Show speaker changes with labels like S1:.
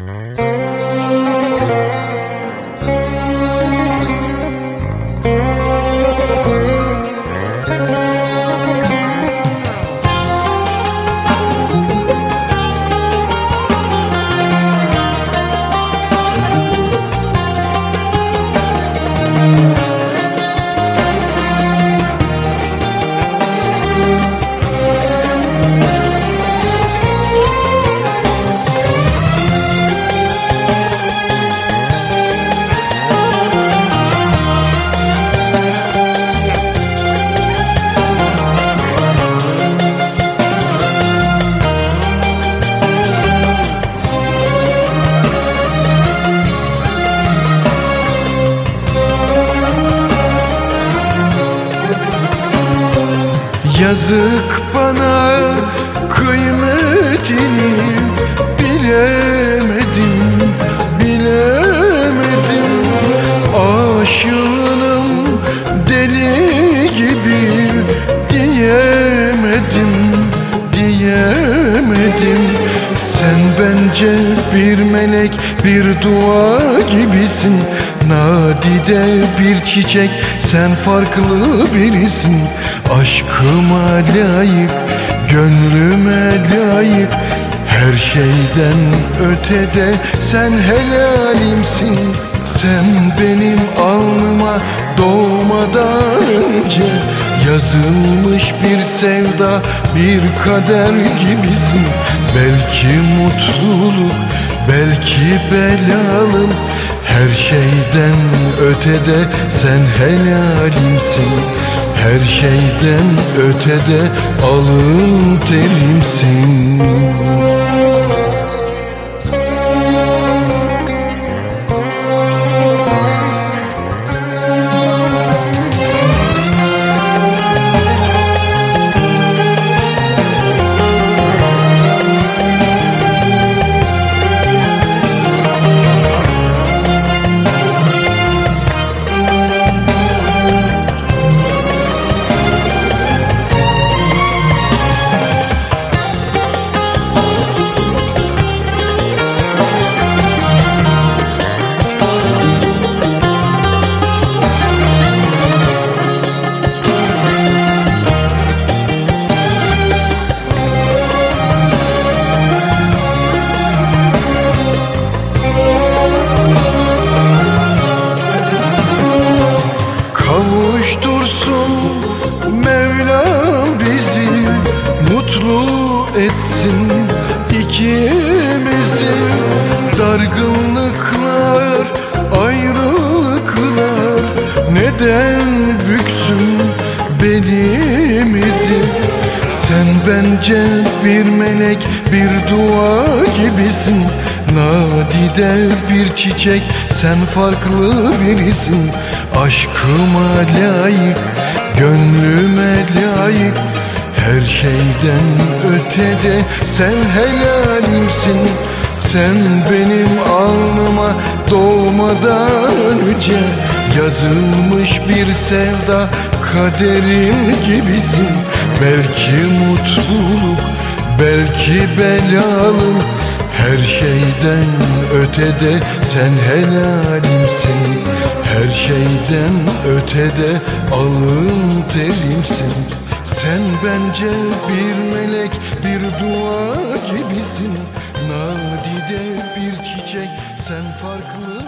S1: Música Yazık bana kıymetini bilemedim, bilemedim. Aşığınım deli gibi diyemedim, diyemedim. Sen bence bir melek, bir dua gibisin Nadide bir çiçek, sen farklı birisin. Aşkıma layık, gönlüme layık. Her şeyden ötede sen helalimsin. Sen benim alnıma doğmadan önce Yazılmış bir sevda, bir kader gibisin. Belki mutluluk, belki belalım Her şeyden ötede sen helalimsin her şeyden ötede alın terimsin Mutlu etsin ikimizi. Dargınlıklar, ayrılıklar Neden büksün belimizi Sen bence bir melek, bir dua gibisin. Nadide bir çiçek, sen farklı birisin. Aşkıma layık, gönlüme layık Her şeyden ötede sen helalimsin. Sen benim alnıma doğmadan önce Yazılmış bir sevda kaderim gibisin. Belki mutluluk, belki belalım her şeyden ötede sen helalimsin. Her şeyden ötede alın terimsin Sen bence bir melek bir dua gibisin. Nadide bir çiçek sen farklı